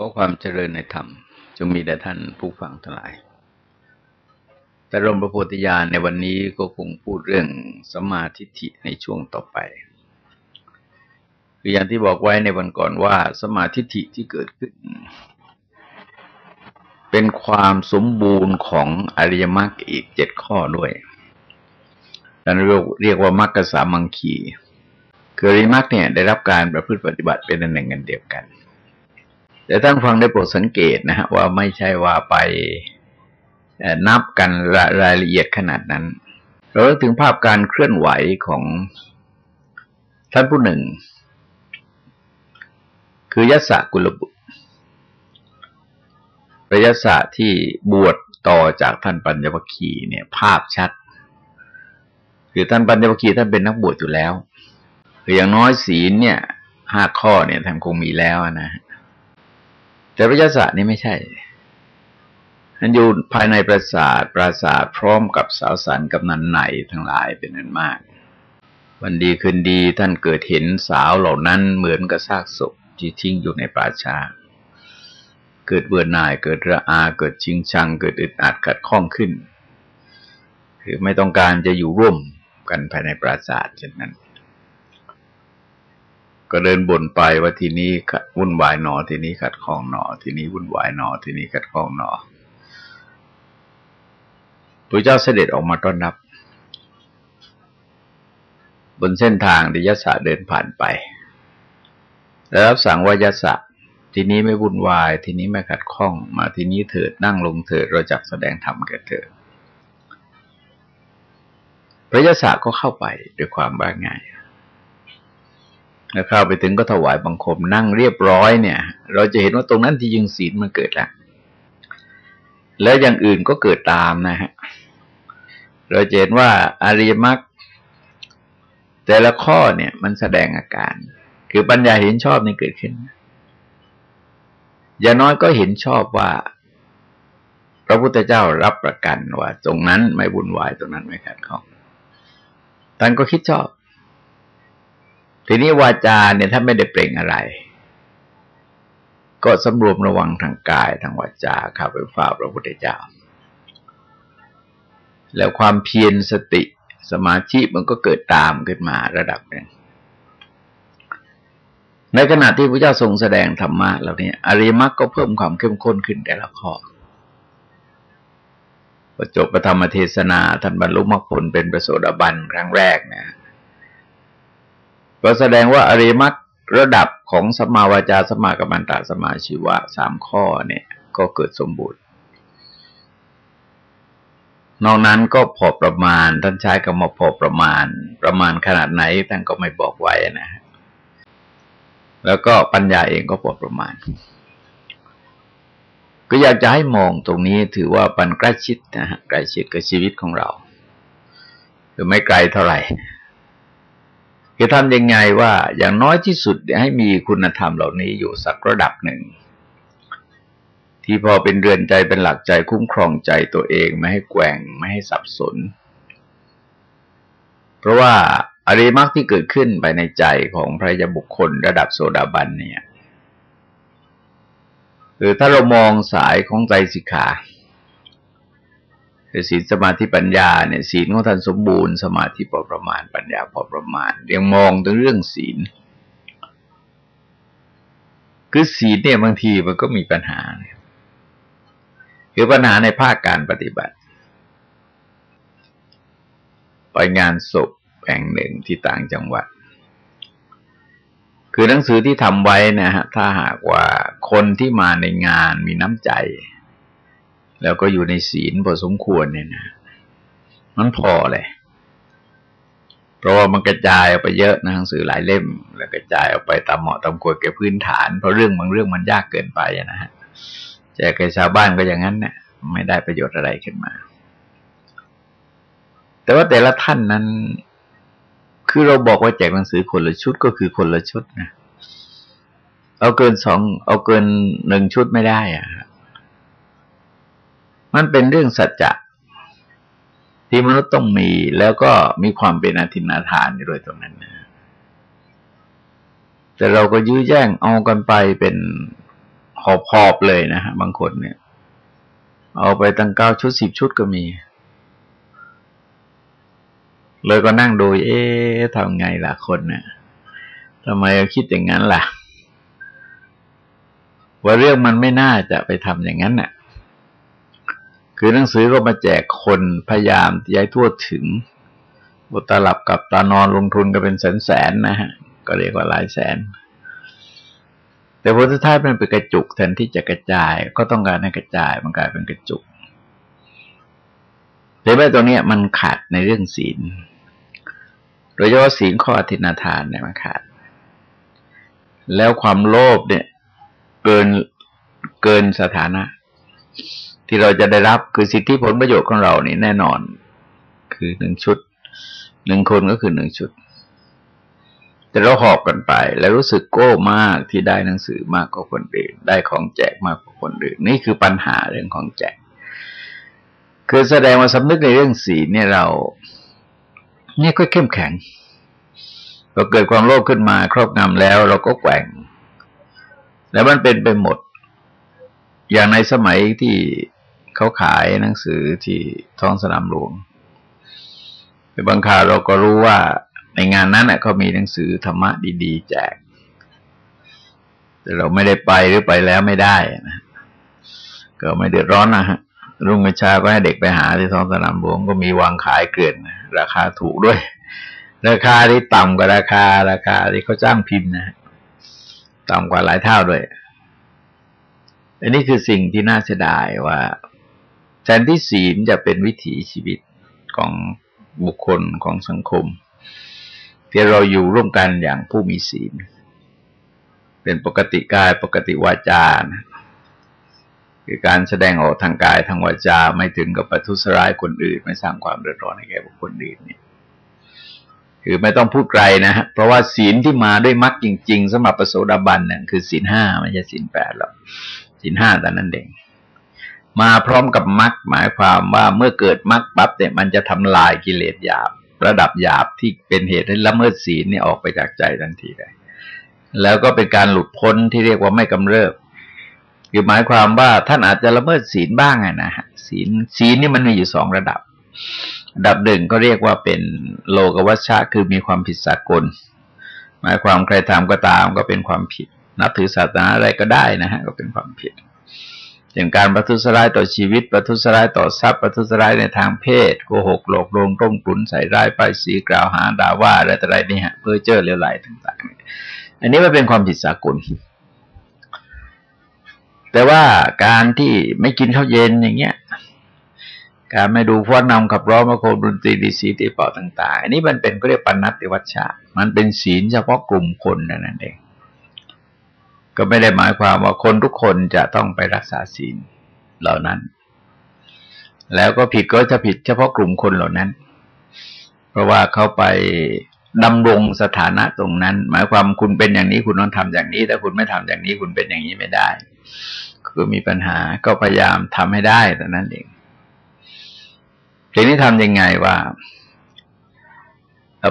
ขอความเจริญในธรรม จงมีแด่ท่านผู้ฟังทั้งหลาย แต่รมประโพธิญาณในวันนี้ก็คงพูดเรื่องสมาธิิในช่วงต่อไป คืออย่างที่บอกไว้ในวันก่อนว่า สมาธิิที่เกิดขึ้น เป็นความสมบูรณ์ของอริยมรรคอีกเจ็ดข้อด้วยเราเรียกว่ามรรคสามังคี คืออริยมรรคเนี่ยได้รับการประพฤติปฏิบัติเป็นอันหนึ่งกันเดียวกัน แต่ท่านฟังได้โปรดสังเกตนะฮะว่าไม่ใช่ว่าไปนับกันรายละเอียดขนาดนั้น เราถึงภาพการเคลื่อนไหวของท่านผู้หนึ่ง คือยศกุลบุตรระยะศาที่บวชต่อจากท่านปัญญวคีเนี่ย ภาพชัด คือท่านปัญญวคีท่านเป็นนักบวชอยู่แล้ว คืออย่างน้อยศีลเนี่ยห้าข้อเนี่ยท่านคงมีแล้วนะ แต่พระยศนี่ไม่ใช่มันอยู่ภายในปราสาท ปราสาทพร้อมกับสาวสันกับนันไหนทั้งหลายเป็นนั้นมาก วันดีคืนดีท่านเกิดเห็นสาวเหล่านั้นเหมือนกับซากศพที่ทิ้งอยู่ในป่าชาเกิดเบื่อหน่ายเกิดระอา เกิดชิงชัง เกิดอึดอัดขัดข้องขึ้น คือไม่ต้องการจะอยู่ร่วมกันภายในปราสาทเช่นนั้น ก็เดินบ่นไปว่าทีนี้วุ่นวายหนอ ทีนี้ขัดข้องหนอ ทีนี้วุ่นวายหนอ ทีนี้ขัดข้องหนอพระเจ้าเสด็จออกมาต้อนรับบนเส้นทางที่ยศเดินผ่านไป แล้วรับสั่งว่ายศทีนี้ไม่วุ่นวาย ทีนี้ไม่ขัดข้อง มาทีนี้เถิดนั่งลงเถิดเราจักแสดงธรรมแก่เธอพระยศก็เข้าไปด้วยความว่าง่าย เข้าไปถึงก็ถวายบังคมนั่งเรียบร้อยเนี่ย เราจะเห็นว่าตรงนั้นที่ยิงศีลมันเกิดแล้วแล้วอย่างอื่นก็เกิดตามนะฮะเราเห็นว่าอาริยมรรคแต่ละข้อเนี่ย มันแสดงอาการ คือปัญญาเห็นชอบนี่เกิดขึ้น อย่างน้อยก็เห็นชอบว่า พระพุทธเจ้ารับประกันว่า ตรงนั้นไม่บุญวายตรงนั้นไม่ขัดข้องท่านก็คิดชอบ ทีนี้วาจาเนี่ยถ้าไม่ได้เปล่งอะไร ก็สำรวมระวังทางกายทางวาจาข้าไปฝ่าพระพุทธเจ้า แล้วความเพียรสติสมาธิมันก็เกิดตามขึ้นมาระดับหนึ่งในขณะที่พระเจ้าทรงแสดงธรรมะแล้วเนี่ยอริยมรรคก็เพิ่มความเข้มข้นขึ้นแต่ละข้อประจบประธรรมเทศนาท่านบรรลุมรรคผลเป็นประโสดาบันครั้งแรกนะ ก็แสดงว่าอริมักระดับของสมาวาจาสมากัมมันตาสมาชีวะสามข้อเนี่ย ก็เกิดสมบูรณ์ นอกนั้นก็พอประมาณ ท่านใช้คำว่าพอประมาณ ประมาณขนาดไหนท่านก็ไม่บอกไว้นะแล้วก็ปัญญาเองก็พอประมาณ ก็อยากจะให้มองตรงนี้ถือว่าปันใกล้ชิดนะฮะใกล้ชิดกับชีวิตของเราคือไม่ไกลเท่าไหร่ จะทำยังไงว่าอย่างน้อยที่สุดให้มีคุณธรรมเหล่านี้อยู่สักระดับหนึ่ง ที่พอเป็นเรือนใจเป็นหลักใจคุ้มครองใจตัวเองไม่ให้แกว่งไม่ให้สับสน เพราะว่าอริมักที่เกิดขึ้นไปในใจของพระยาบุคคลระดับโซดาบันเนี่ยคือถ้าเรามองสายของใจสิกขา คือศีลสมาธิปัญญาเนี่ยศีลของท่านสมบูรณ์สมาธิพอประมาณปัญญาพอประมาณยังมองถึงเรื่องศีล คือศีลเนี่ยบางทีมันก็มีปัญหาคือปัญหาในภาคการปฏิบัติ ไปงานศพแห่งหนึ่งที่ต่างจังหวัด คือหนังสือที่ทำไว้นะฮะถ้าหากว่าคนที่มาในงานมีน้ำใจ แล้วก็อยู่ในศีลพอสมควรเนี่ยนะมันพอเลยเพราะว่ามันกระจายออกไปเยอะนะหนังสือหลายเล่ม แล้วกระจายออกไปตามเหมาะตามควรแก่พื้นฐาน เพราะเรื่องบางเรื่องมันยากเกินไปนะฮะแจกแก่ชาวบ้านก็อย่างนั้นเนี่ยไม่ได้ประโยชน์อะไรขึ้นมา แต่ว่าแต่ละท่านนั้น คือเราบอกว่าแจกหนังสือคนละชุดก็คือคนละชุดนะเอาเกินสองเอาเกินหนึ่งชุดไม่ได้อะ มันเป็นเรื่องสัจจะที่มนุษย์ต้องมีแล้วก็มีความเป็นอธินาทานอยู่ด้วยตรงนั้นนะแต่เราก็ยื้อแย่งเอากันไปเป็นหอบหอบเลยนะฮะบางคนเนี่ย เอาไปตั้งเก้าชุดสิบชุดก็มี เลยก็นั่งดูเอ๊ะทำไงล่ะคนเนี่ยทำไมคิดอย่างนั้นล่ะ ว่าเรื่องมันไม่น่าจะไปทำอย่างนั้นน่ะ คือหนังสือก็มาแจกคนพยายามย้ายทั่วถึงบุตลับกับตานอนลงทุนก็เป็นแสนแสนนะฮะ ก็เรียกว่าหลายแสน แต่ผลสุดท้ายมันเป็นกระจุกแทนที่จะกระจาย ก็ต้องการให้กระจายมันกลายเป็นกระจุกแต่ว่ตัวนี้มันขาดในเรื่องศีล โดยเฉพาะศีลข้ออธินาทานเนี่ยมันขาด แล้วความโลภเนี่ย เกินเกินสถานะ ที่เราจะได้รับคือสิทธิผลประโยชน์ของเรานี่แน่นอน คือหนึ่งชุดหนึ่งคนก็คือหนึ่งชุด แต่เราหอบกันไป แล้วรู้สึกโก้มากที่ได้หนังสือมากกว่าคนอื่น ได้ของแจกมากกว่าคนอื่น นี่คือปัญหาเรื่องของแจก คือแสดงว่าสำนึกในเรื่องสีเนี่ยเรา เนี่ยก็เข้มแข็งพอเกิดความโลภขึ้นมาครอบงำแล้ว เราก็แกว่ง แล้วมันเป็นไปหมด อย่างในสมัยที่ เขาขายหนังสือที่ท้องสนามหลวงบางคราวเราก็รู้ว่าในงานนั้นเขามีหนังสือธรรมะดีๆ แจก แต่เราไม่ได้ไปหรือไปแล้วไม่ได้นะก็ไม่เดือดร้อนนะฮะรุ่งเช้าก็ให้เด็กไปหาที่ท้องสนามหลวงก็มีวางขายเกลื่อนราคาถูกด้วย ราคาที่ต่ำกว่าราคา ราคาที่เขาจ้างพิมพ์นะต่ำกว่าหลายเท่าด้วย อันนี้คือสิ่งที่น่าเสียดายว่า แทนที่ศีลจะเป็นวิถีชีวิตของบุคคลของสังคม ที่เราอยู่ร่วมกันอย่างผู้มีศีล เป็นปกติกายปกติวาจานะคือการแสดงออกทางกายทางวาจาไม่ถึงกับประทุษร้ายคนอื่น ไม่สร้างความเดือดร้อนให้แก่บุคคลอื่นเนี่ยคือไม่ต้องพูดไกลนะฮะเพราะว่าศีลที่มาด้วยมรรคจริง ๆสำหรับประโสดาบันเนี่ยคือศีลห้าไม่ใช่ศีลแปดหรอกศีลห้าแต่นั้นเอง มาพร้อมกับมรรคหมายความว่าเมื่อเกิดมรรคปั๊บเนี่ยมันจะทำลายกิเลสหยาบ ระดับหยาบที่เป็นเหตุให้ละเมิดศีลเนี่ยออกไปจากใจทันทีเลยแล้วก็เป็นการหลุดพ้นที่เรียกว่าไม่กำเริบคือหมายความว่าท่านอาจจะละเมิดศีลบ้างไงนะฮะศีลศีลนี่มันมีอยู่สองระดับ ระดับหนึ่งก็เรียกว่าเป็นโลกวัชชะคือมีความผิดสากล หมายความใครทำก็ตามก็เป็นความผิด นับถือศาสนาอะไรก็ได้นะฮะก็เป็นความผิด อย่างการประทุษร้ายต่อชีวิต ประทุษร้ายต่อทรัพย์ประทุษร้ายในทางเพศโกหกหลอกลวงต้มตุนใส่ร้ายป้ายสีกล่าวหาด่าว่าอะไรต่ออะไรนี่ฮะเพื่อเจอเลวไหลต่างๆ อันนี้มันเป็นความผิดสากลแต่ว่าการที่ไม่กินข้าวเย็นอย่างเงี้ย การไม่ดูฟ้อนนำขับร้องมาโคดนตรีดีสีตีเป่าต่าง ๆ อันนี้มันเป็นก็เรียกปนัตติวัชชะมันเป็นศีลเฉพาะกลุ่มคนนั่นเอง ก็ไม่ได้หมายความว่าคนทุกคนจะต้องไปรักษาศีลเหล่านั้น แล้วก็ผิดก็จะผิดเฉพาะกลุ่มคนเหล่านั้น เพราะว่าเขาไปดำรงสถานะตรงนั้น หมายความคุณเป็นอย่างนี้คุณต้องทำอย่างนี้แต่คุณไม่ทำอย่างนี้คุณเป็นอย่างนี้ไม่ได้คือมีปัญหาก็พยายามทำให้ได้แต่นั้นเองทีนี้ทำยังไงว่า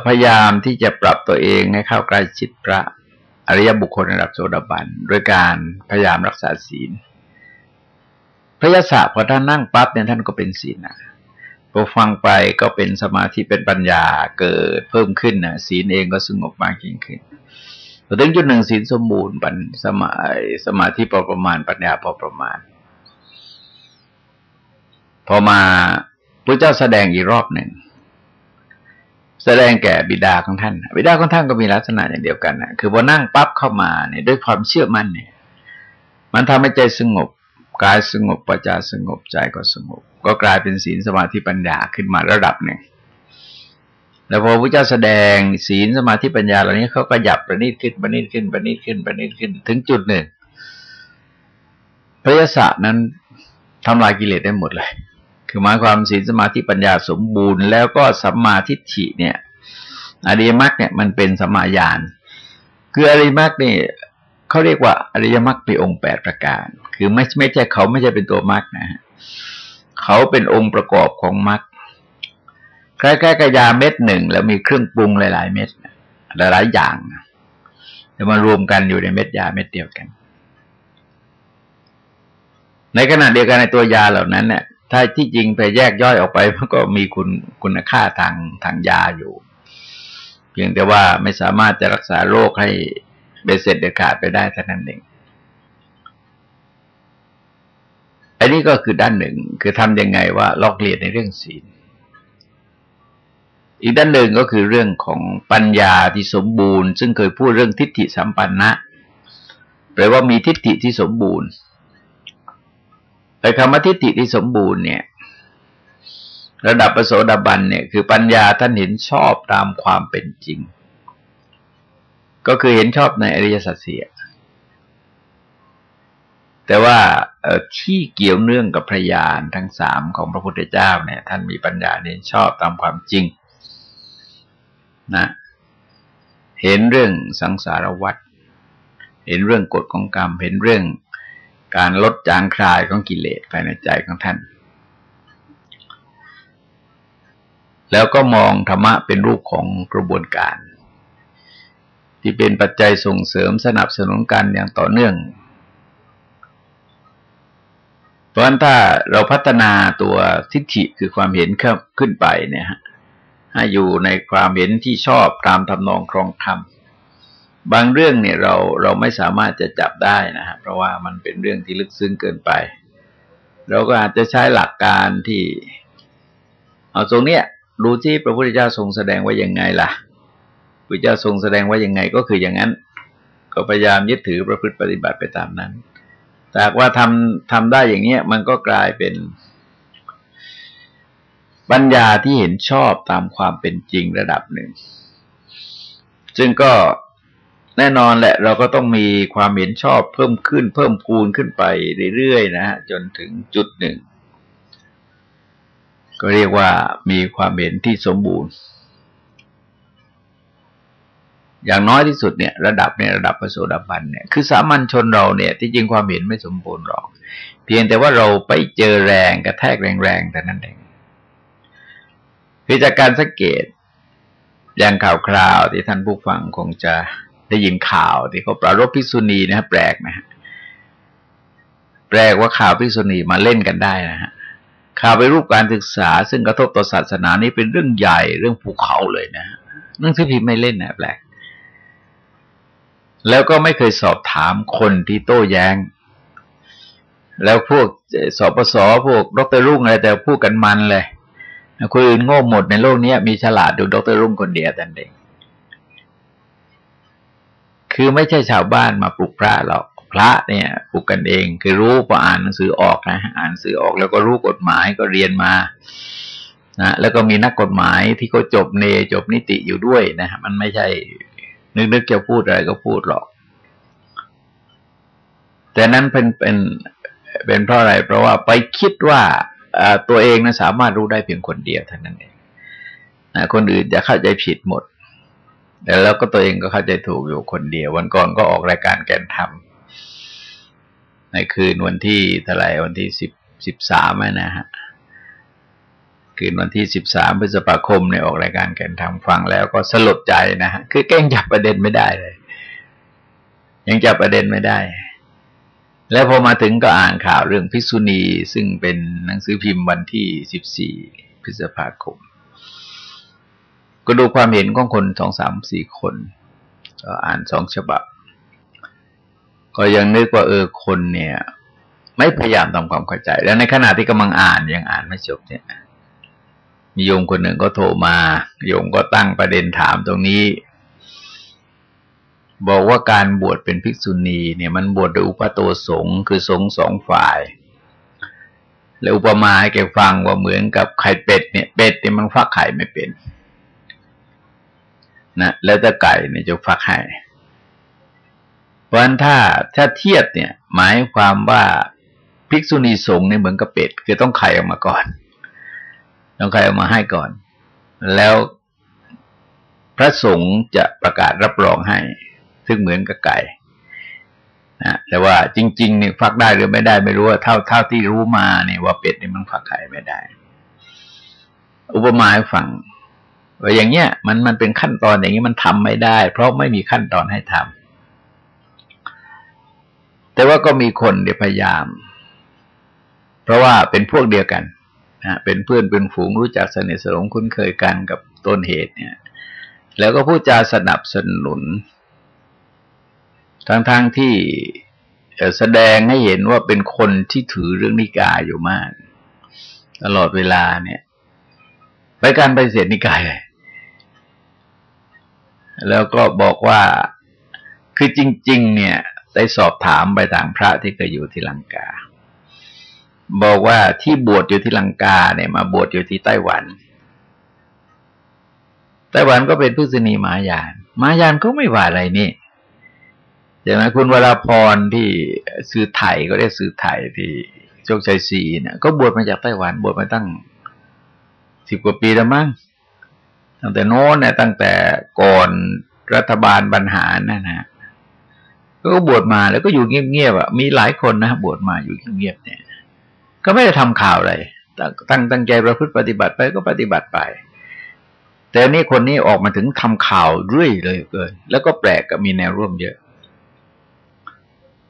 พยายามที่จะปรับตัวเองให้เข้าใกล้ชิดพระ อริยบุคคลระดับโสดาบันโดยการพยายามรักษาศีล พระยศพอท่านนั่งปั๊บเนี่ยท่านก็เป็นศีลนะพอฟังไปก็เป็นสมาธิเป็นปัญญาเกิดเพิ่มขึ้นนะศีลเองก็สงบมากยิ่งขึ้นพอถึงจุดหนึ่งศีลสมบูรณ์ปัญสมาสมาธิพอประมาณปัญญาพอประมาณ พอมาพระเจ้าแสดงอีกรอบหนึ่ง แสดงแก่บิดาของท่าน บิดาของท่านก็มีลักษณะอย่างเดียวกันนะคือพอนั่งปั๊บเข้ามาเนี่ยด้วยความเชื่อมั่นเนี่ย มันทำให้ใจสงบกายสงบปัจจาสงบใจก็สงบ ก็กลายเป็นศีลสมาธิปัญญาขึ้นมาระดับหนึ่งแล้วพอพระเจ้าแสดงศีลสมาธิปัญญาเหล่านี้เขาก็หยับประณีตขึ้นประณีตขึ้นประณีตขึ้นประณีตขึ้น ถึงจุดหนึ่งพระยศนั้นทำลายกิเลสได้หมดเลย คือหมายความศีลสมาธิปัญญาสมบูรณ์ แล้วก็สัมมาทิฏฐิเนี่ย อริยมรรคเนี่ยมันเป็นสัมมาญาณคืออริยมรรคเนี่ยเขาเรียกว่าอริยมรรคเป็นองค์แปดประการ คือไม่ไม่ใช่เขาไม่ใช่เป็นตัวมรรคนะฮะเขาเป็นองค์ประกอบของมรรคคล้ายๆกับยาเม็ดหนึ่งแล้วมีเครื่องปรุงหลายๆ เม็ดหลายๆอย่างจะมารวมกันอยู่ในเม็ดยาเม็ดเดียวกัน ในขณะเดียวกันในตัวยาเหล่านั้นเนี่ย ถ้าที่จริงไปแยกย่อยออกไปมันก็มีคุณคุณค่าทางทางยาอยู่ เพียงแต่ว่าไม่สามารถจะรักษาโรคให้เบ็ดเสร็จเด็ดขาดไปได้เท่านั้นเองอันนี้ก็คือด้านหนึ่งคือทำยังไงว่าลอกเลียนในเรื่องศีล อีกด้านหนึ่งก็คือเรื่องของปัญญาที่สมบูรณ์ ซึ่งเคยพูดเรื่องทิฏฐิสัมปันนะแปลว่ามีทิฏฐิที่สมบูรณ์ แต่คำว่าทิฏฐิที่สมบูรณ์เนี่ย ระดับประโสดาบันเนี่ย คือปัญญาท่านเห็นชอบตามความเป็นจริง ก็คือเห็นชอบในอริยสัจเสียแต่ว่าที่เกี่ยวเนื่องกับพระญาณทั้งสามของพระพุทธเจ้าเนี่ย ท่านมีปัญญาเห็นชอบตามความจริง นะ เห็นเรื่องสังสารวัฏเห็นเรื่องกฎของกรรม เห็นเรื่อง การลดจางคลายของกิเลสภายในใจของท่าน แล้วก็มองธรรมะเป็นรูปของกระบวนการ ที่เป็นปัจจัยส่งเสริมสนับสนุนกันอย่างต่อเนื่อง เพราะฉะนั้นถ้าเราพัฒนาตัวทิฏฐิคือความเห็นขึ้นไปเนี่ยให้อยู่ในความเห็นที่ชอบตามทำนองครองธรรม บางเรื่องเนี่ยเราเราไม่สามารถจะจับได้นะฮะเพราะว่ามันเป็นเรื่องที่ลึกซึ้งเกินไป เราก็อาจจะใช้หลักการที่ เอาตรงเนี้ยดูที่พระพุทธเจ้าทรงแสดงไว้ยังไงล่ะพระเจ้าทรงแสดงไว้ยังไงก็คืออย่างนั้น ก็พยายามยึดถือประพฤติปฏิบัติไปตามนั้นแต่ว่าทำทำได้อย่างเนี้ยมันก็กลายเป็นปัญญาที่เห็นชอบตามความเป็นจริงระดับหนึ่ง ซึ่งก็ แน่นอนแหละ เราก็ต้องมีความเห็นชอบเพิ่มขึ้น เพิ่มพูนขึ้นไปเรื่อยๆนะฮะจนถึงจุดหนึ่ง ก็เรียกว่ามีความเห็นที่สมบูรณ์ อย่างน้อยที่สุดเนี่ย ระดับเนี่ยระดับประโสดาบันเนี่ยคือสามัญชนเราเนี่ย ที่จริงความเห็นไม่สมบูรณ์หรอก เพียงแต่ว่าเราไปเจอแรงกระแทกแรงๆแต่นั้นเองคือจากการสังเกตอย่างข่าวคราวที่ท่านผู้ฟังคงจะ ได้ยินข่าวที่เขาปรารบพิษุณีนะฮะแปลกนะฮะแปลกว่าข่าวพิษุณีมาเล่นกันได้นะฮะข่าวไปรูปการศึกษา ซึ่งกระทบต่อศาสนานี้เป็นเรื่องใหญ่เรื่องภูเขาเลยนะเรื่องที่พิมไม่เล่นนะแปลก แล้วก็ไม่เคยสอบถามคนที่โต้แย้ง แล้วพวกสอบปสพวกดรรุ่งอะไรแต่พูดกันมันเลยคนอื่นโง่หมดในโลกนี้มีฉลาดดูดรรุ่งคนเดียวแต่เอง คือไม่ใช่ชาวบ้านมาปลุกพระหรอกพระเนี่ยปลุกกันเอง คือรู้พออ่านหนังสือออกนะอ่านหนังสือออกแล้วก็รู้กฎหมายก็เรียนมานะแล้วก็มีนักกฎหมายที่เขาจบเนจบนิติอยู่ด้วยนะมันไม่ใช่ นึกๆจะพูดอะไรก็พูดหรอก แต่นั้นเป็นเป็นเป็นเพราะอะไร เพราะว่าไปคิดว่าตัวเองนะสามารถรู้ได้เพียงคนเดียวเท่านั้นเองคนอื่นจะเข้าใจผิดหมด แล้วก็ตัวเองก็เข้าใจถูกอยู่คนเดียว วันก่อนก็ออกรายการแกนธรรมในคืนวันที่เท่าไหร่วันที่สิบสิบสามนะฮะคืนวันที่สิบสามพฤษภาคมเนี่ยออกรายการแกนธรรมฟังแล้วก็สลดใจนะฮะคือแกล้งจับประเด็นไม่ได้เลย ยังจับประเด็นไม่ได้ แล้วพอมาถึงก็อ่านข่าวเรื่องพิษุณีซึ่งเป็นหนังสือพิมพ์วันที่สิบสี่พฤษภาคม ก็ดูความเห็นของคนสองสามสี่คนก็อ่านสองฉบับ ก็ยังนึกว่าเออคนเนี่ย ไม่พยายามทำความเข้าใจ แล้วในขณะที่กำลังอ่านยังอ่านไม่จบเนี่ยมีโยมคนหนึ่งก็โทรมา โยมก็ตั้งประเด็นถามตรงนี้ บอกว่าการบวชเป็นภิกษุณีเนี่ยมันบวชโดยอุปโตสงคือสงสองฝ่าย แล้วอุปมาให้แกฟังว่าเหมือนกับไข่เป็ดเนี่ย เป็ดเนี่ยมันฟักไข่ไม่เป็น นะแล้วแต่ไก่เนี่ยจะฟักให้เพราะฉะนั้นถ้าถ้าเทียบเนี่ย หมายความว่าภิกษุณีสงฆ์เนี่ยเหมือนกับเป็ด คือต้องไข่ออกมาก่อน ต้องไข่ออกมาให้ก่อน แล้วพระสงฆ์จะประกาศรับรองให้ ซึ่งเหมือนกับไก่นะแต่ว่าจริงๆเนี่ยฟักได้หรือไม่ได้ไม่รู้ว่าเท่าเท่าที่รู้มาเนี่ยว่าเป็ดเนี่ยมันฟักไข่ไม่ได้ อุปมาให้ฟัง ว่าอย่างเงี้ยมันมันเป็นขั้นตอนอย่างนี้มันทำไม่ได้ เพราะไม่มีขั้นตอนให้ทำแต่ว่าก็มีคนเดี๋ยวพยายาม เพราะว่าเป็นพวกเดียวกันนะเป็นเพื่อนเป็นฝูงรู้จักสนิทสนมคุ้นเคยกันกับต้นเหตุเนี่ย แล้วก็พูดจาสนับสนุนทั้งๆทที่แสดงให้เห็นว่าเป็นคนที่ถือเรื่องนิกายอยู่มาก ตลอดเวลาเนี่ย ไปการไปเสียนิกาย แล้วก็บอกว่าคือจริง ๆ เนี่ย ได้สอบถามไปทางพระที่เคยอยู่ที่ลังกา บอกว่าที่บวชอยู่ที่ลังกาเนี่ย มาบวชอยู่ที่ไต้หวัน ไต้หวันก็เป็นพุทธนีมายาน มายานก็ไม่ว่าอะไรนี่ใช่ไหมคุณวราพรที่ซื้อไทยก็ได้ซื้อไทยที่โชคชัยศรีเนี่ยก็บวชมาจากไต้หวันบวชมาตั้งสิบกว่าปีแล้วมั้ง ตั้งแต่โน้นเนี่ยตั้งแต่ก่อนรัฐบาลบรรหารนั่นนะก็บวชมาแล้วก็อยู่เงียบๆอะมีหลายคนนะบวชมาอยู่เงียบๆเนี่ย ก็ไม่ได้ทำข่าวอะไรตั้งตั้งใจประพฤติปฏิบัติไปก็ปฏิบัติไป แต่นี่คนนี้ออกมาถึงทำข่าวเรื่อยเลยเกินแล้วก็แปลกกับมีแนวร่วมเยอะ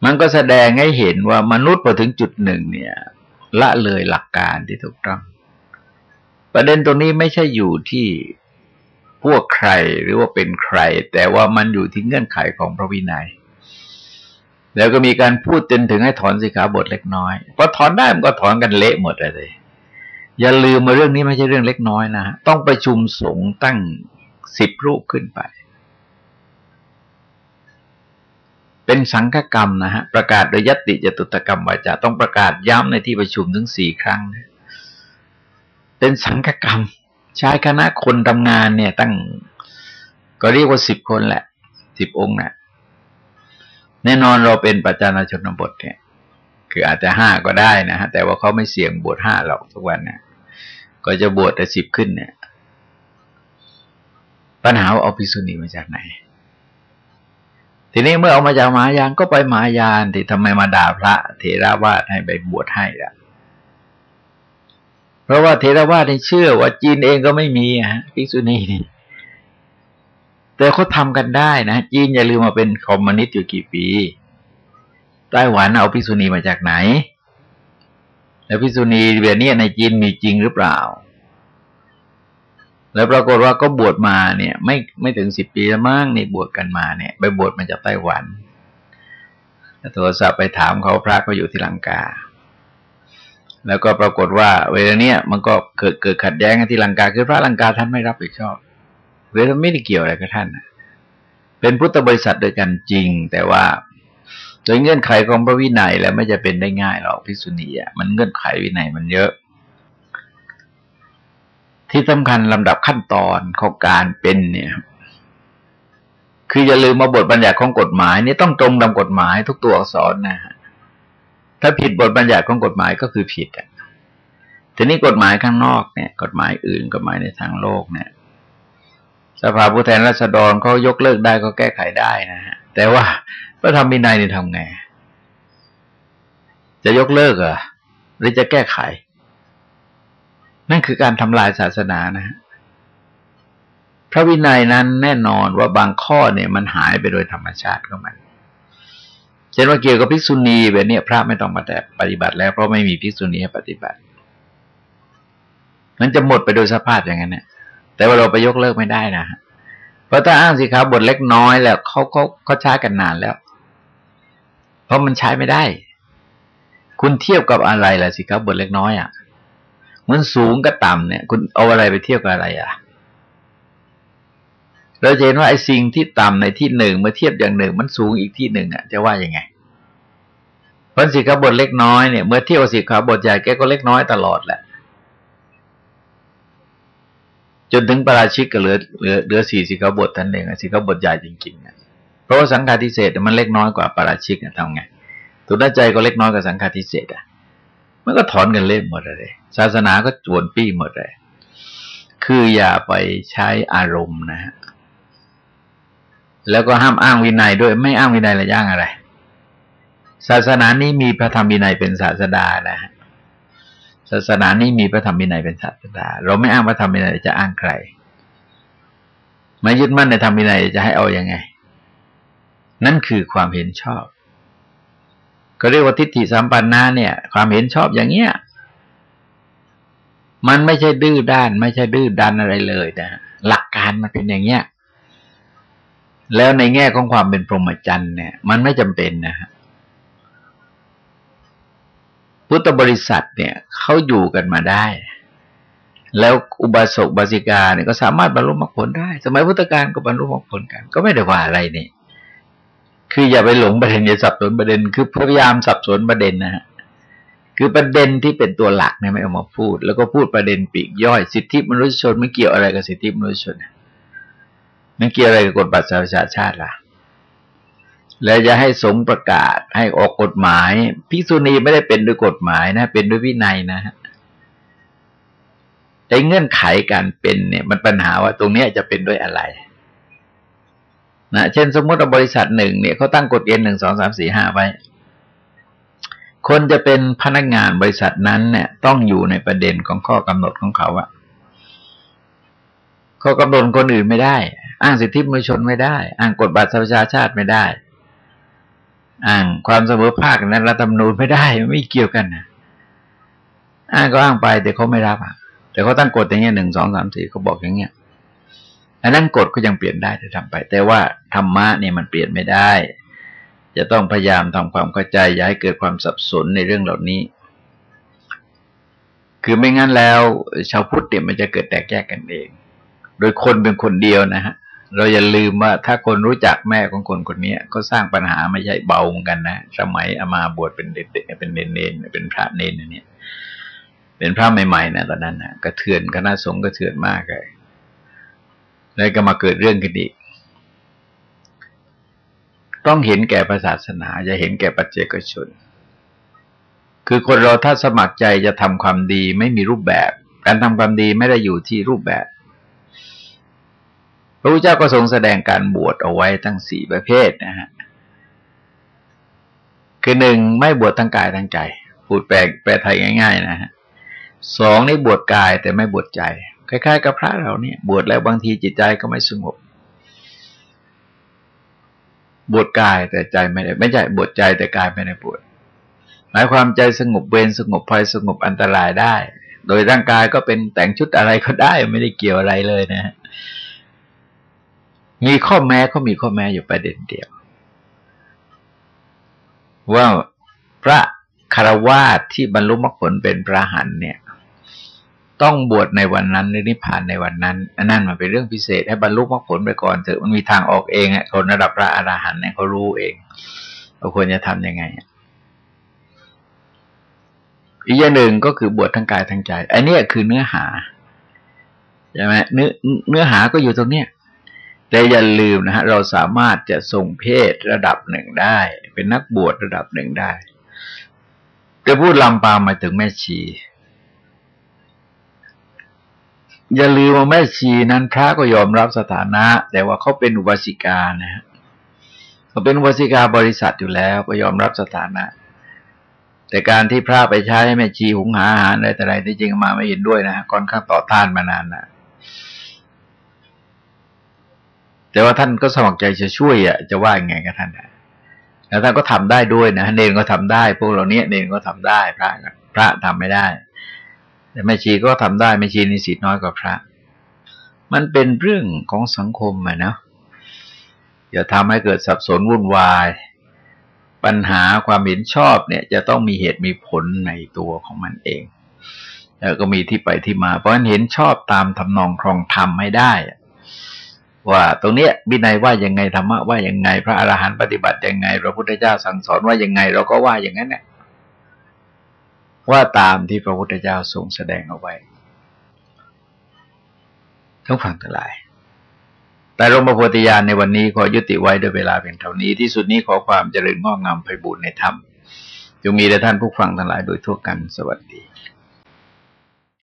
มันก็แสดงให้เห็นว่ามนุษย์พอถึงจุดหนึ่งเนี่ย ละเลยหลักการที่ถูกต้อง ประเด็นตรงนี้ไม่ใช่อยู่ที่ พวกใครหรือว่าเป็นใคร แต่ว่ามันอยู่ที่เงื่อนไขของพระวินัย แล้วก็มีการพูดจนถึงให้ถอนสิขาบทเล็กน้อยพอถอนได้มันก็ถอนกันเละหมดเลย อย่าลืมมาเรื่องนี้ไม่ใช่เรื่องเล็กน้อยนะต้องประชุมสงฆ์ตั้งสิบรูปขึ้นไป เป็นสังฆกรรมนะฮะประกาศโดยยติจตุตกรรมวาจาต้องประกาศย้ำในที่ประชุมถึงสี่ครั้ง เป็นสังฆกรรม ใช้คณะคนทำงานเนี่ย ตั้งก็เรียกว่าสิบคนแหละสิบองค์นะแน่นอนเราเป็นปัจจานาชนบทเนี่ย คืออาจจะห้าก็ได้นะฮะแต่ว่าเขาไม่เสี่ยงบวชห้าหรอกทุกวันเนี่ยก็จะบวชแต่สิบขึ้นเนี่ย ปัญหาเอาพิสุนีมาจากไหน ทีนี้เมื่อเอามาจากมหายานก็ไปมหายานที่ทำไมมาด่าพระเทราวาสให้ไปบวชให้ละ เพราะว่าเทราวาสเชื่อว่าจีนเองก็ไม่มีฮะพิสุนีนี่แต่เขาทำกันได้นะ จีนอย่าลืมมาเป็นคอมมิวนิสต์อยู่กี่ปีไต้หวันเอาพิษุณีมาจากไหน แล้วพิษุณีเบียนี้ในจีนมีจริงหรือเปล่า แล้วปรากฏว่าก็บวชมาเนี่ย ไม่ไม่ถึงสิบปีแล้วมั้งนี่บวชกันมาเนี่ย ไปบวชมาจากไต้หวันโทรศัพท์ไปถามเขาพระก็อยู่ที่ลังกา แล้วก็ปรากฏว่าเวลาเนี้ยมันก็เกิดเกิดขัดแย้งกันที่ลังกาคือพระลังกาท่านไม่รับผิดชอบเวลาไม่ได้เกี่ยวอะไรกับท่านเป็นพุทธบริษัทด้วยกันจริง แต่ว่าโดยเงื่อนไขของพระวินัยแล้วไม่จะเป็นได้ง่ายหรอกพิสุนีอะมันเงื่อนไขวินัยมันเยอะ ที่สำคัญลำดับขั้นตอนของการเป็นเนี่ย คืออย่าลืมมาบทบัญญัติของกฎหมายนี่ต้องตรงตามกฎหมายทุกตัวอักษรนะฮะ ถ้าผิดบทบัญญัติของกฎหมายก็คือผิดอะทีนี้กฎหมายข้างนอกเนี่ย กฎหมายอื่นกฎหมายในทางโลกเนี่ยสภาผู้แทนราษฎรเขายกเลิกได้ก็แก้ไขได้นะฮะแต่ว่าพระธรรมวินัยนี่ทำไง จะยกเลิกเหรอหรือจะแก้ไข นั่นคือการทำลายศาสนานะ พระวินัยนั้นแน่นอนว่าบางข้อเนี่ยมันหายไปโดยธรรมชาติของมัน ช่นว่าเกี่ยวกับภิกษุณีแบบนี้พระไม่ต้องมาแต่ปฏิบัติแล้วเพราะไม่มีภิกษุณีให้ปฏิบัติ มันจะหมดไปโดยสภาพอย่างนั้นเนี่ยแต่ว่าเราไปยกเลิกไม่ได้นะเพราะถ้าอ้างสิครับบทเล็กน้อยแล้วเขาเขาเขาใช้กันนานแล้ว เพราะมันใช้ไม่ได้ คุณเทียบกับอะไรล่ะสิครับบทเล็กน้อยอะมันสูงกับต่ำเนี่ย คุณเอาอะไรไปเทียบกับอะไรอะ เราเห็นว่าไอ้สิ่งที่ต่ำในที่หนึ่งเมื่อเทียบอย่างหนึ่ง มันสูงอีกที่หนึ่งอะจะว่ายังไงพราะสิครับทเล็กน้อยเนี่ยเมื่อเทียบสิครับทใหญ่แกก็เล็กน้อยตลอดแหละ จนถึงประราชิกก็เหลือเหลือเหลือสี่สิกบทท่านเองสิกบทใหญ่จริงๆเพราะว่าสังฆาทิเศษมันเล็กน้อยกว่าปราชิกทำไงตุนใจก็เล็กน้อยกว่าสังฆาทิเศษอะมันก็ถอนกันเล่นหมดเลย ศาสนาก็จวนปี้หมดเลย คืออย่าไปใช้อารมณ์นะฮะ แล้วก็ห้ามอ้างวินัยด้วย ไม่อ้างวินัยระย่างอะไร ศาสนานี้มีพระธรรมวินัยเป็นศาสดานะฮะศาสนานี้มีพระธรรมวินัยเป็นศาสดา เราไม่อ้างพระธรรมวินัยจะอ้างใครมายึดมั่นในธรรมวินัยจะให้เอาอยัางไง นั่นคือความเห็นชอบ ก็เรียกว่าทิฏฐิสัมปันนาเนี่ย ความเห็นชอบอย่างเงี้ย มันไม่ใช่ดื้อด้าน ไม่ใช่ดื้อดันอะไรเลยนะหลักการมันเป็นอย่างเงี้ย แล้วในแง่ของความเป็นพรหมจรรย์เนี่ย มันไม่จำเป็นนะฮะพุทธบริษัทเนี่ยเขาอยู่กันมาได้ แล้วอุบาสกบาสิกาเนี่ยก็สามารถบรรลุมรรคผลได้ สมัยพุทธกาลก็บรรลุมรรคผลกัน ก็ไม่ได้ว่าอะไรนี่ คืออย่าไปหลงประเด็นอย่าสับสนประเด็น คือพยายามสับสนประเด็นนะฮะคือประเด็นที่เป็นตัวหลักเนี่ยไม่เอามาพูด แล้วก็พูดประเด็นปีกย่อยสิทธิมนุษยชนไม่เกี่ยวอะไรกับสิทธิมนุษยชน ไม่เกี่ยวอะไรกับกฎบัตรประชาชาติล่ะ แล้วจะให้สงประกาศให้ออกกฎหมายพิษุณีไม่ได้เป็นด้วยกฎหมายนะ เป็นด้วยวินัยนะฮะแต่เงื่อนไขการเป็นเนี่ย มันปัญหาว่าตรงนี้จะเป็นด้วยอะไรนะเช่นสมมติว่าบริษัทหนึ่งเนี่ยเขาตั้งกฎเกณฑ์หนึ่งสองสามสี่ห้าไว้ คนจะเป็นพนักงานบริษัทนั้นเนี่ย ต้องอยู่ในประเด็นของข้อกำหนดของเขาอะข้อกำหนดคนอื่นไม่ได้ อ้างสิทธิมนุษยชนไม่ได้ อ้างกฎบัตรประชาชาติไม่ได้ อ้างความเสมอภาคนั้นรัฐธรรมนูญไม่ได้ไม่เกี่ยวกันนะอ้างก็อ้างไปแต่เขาไม่รับอะ แต่เขาตั้งกฎอย่างเงี้ยหนึ่งสองสามสี่เขาบอกอย่างเงี้ยอันนั้นกฎก็ยังเปลี่ยนได้จะทำไป แต่ว่าธรรมะเนี่ยมันเปลี่ยนไม่ได้ จะต้องพยายามทำความเข้าใจ อย่าให้เกิดความสับสนในเรื่องเหล่านี้ คือไม่งั้นแล้ว ชาวพุทธเนี่ยมันจะเกิดแตกแยกกันเอง โดยคนเป็นคนเดียวนะฮะ เราอย่าลืมว่าถ้าคนรู้จักแม่ของคนคนนี้ก็สร้างปัญหาไม่ใช่เบาเหมือนกันนะ สมัยอามาบวชเป็นเด็กเป็นเนนเนนเป็นพระเนนเนี่ย เป็นพระใหม่ๆนะตอนนั้นนะกระเทือนคณะสงฆ์กระเทือนมากเลยแล้วก็มาเกิดเรื่องกันอีกต้องเห็นแก่พระศาสนาจะเห็นแก่ปัจเจกชน คือคนเราถ้าสมัครใจจะทำความดีไม่มีรูปแบบ การทำความดีไม่ได้อยู่ที่รูปแบบ ระพุทธเจ้าก็ทรงแสดงการบวชเอาไว้ทั้งสี่ประเภทนะฮะคือหนึ่งไม่บวชทั้งกายทั้งใจพูดแปลแปลไทยง่าย ๆ นะฮะสองนี่บวชกายแต่ไม่บวชใจ คล้ายๆ กับพระเราเนี่ยบวชแล้วบางทีจิตใจก็ไม่สงบบวชกายแต่ใจไม่ได้ ไม่ใช่บวชใจแต่กายไม่ได้บวชหมายความใจสงบเวรสงบภัยสงบอันตรายได้ โดยร่างกายก็เป็นแต่งชุดอะไรก็ได้ไม่ได้เกี่ยวอะไรเลยนะ มีข้อแม้ก็มีข้อแม้อยู่ประเด็นเดียว ว่าพระคารวาสที่บรรลุมรรคผลเป็นพระหันเนี่ย ต้องบวชในวันนั้นหรือนิพพานในวันนั้นอันนั้นมันเป็นเรื่องพิเศษ ให้บรรลุมรรคผลไปก่อนเถอะมันมีทางออกเองอะคนระดับพระอรหันต์เนี่ยเขารู้เองว่าควรจะทํำยังไงอีกอย่างหนึ่งก็คือบวชทั้งกายทั้งใจ อันนี้คือเนื้อหาใช่ไหมเนื้อเนื้อหาก็อยู่ตรงเนี้ย แต่อย่าลืมนะฮะเราสามารถจะส่งเพศระดับหนึ่งได้ เป็นนักบวชระดับหนึ่งได้จะพูดลำปามมาถึงแม่ชี อย่าลืมว่าแม่ชีนั้นพระก็ยอมรับสถานะ แต่ว่าเขาเป็นอุบาสิกานะฮะเขาเป็นอุบาสิกาบริษัทอยู่แล้วก็ยอมรับสถานะ แต่การที่พระไปใช้แม่ชีหุงหาอาหารอะไรแต่ไรที่จริงมาไม่เห็นด้วยนะค่อนข้างต่อต้านมานานนะ แต่ว่าท่านก็สมัครใจจะช่วยอะจะว่ายังไงกับท่านแล้วท่านก็ทำได้ด้วยนะเนนก็ทำได้ พวกเราเนี้ยเนนก็ทำได้พระพระทำไม่ได้ แต่แม่ชีก็ทำได้แม่ชีนิสิตน้อยกว่าพระ มันเป็นเรื่องของสังคมอะนะอย่าทำให้เกิดสับสนวุ่นวาย ปัญหาความเห็นชอบเนี่ย จะต้องมีเหตุมีผลในตัวของมันเองแล้วก็มีที่ไปที่มา เพราะฉะนั้นเห็นชอบตามทำนองครองธรรมไม่ได้ ว่าตรงเนี้ยวินัยว่ายังไงธรรมะว่ายังไง พระอรหันต์ปฏิบัติยังไง พระพุทธเจ้าสั่งสอนว่ายังไง เราก็ว่าอย่างนั้นเนี่ยว่าตามที่พระพุทธเจ้าทรงแสดงเอาไว้ทั้งฟังทั้งหลาย แต่รมโพธิญาณในวันนี้ขอยุติไว้ด้วยเวลาเพียงเท่านี้ที่สุดนี้ขอความเจริญงอกงามไปบูรณนธรรมจงมีแด่ท่านผู้ฟังทั้งหลายโดยทั่วกันสวัสดี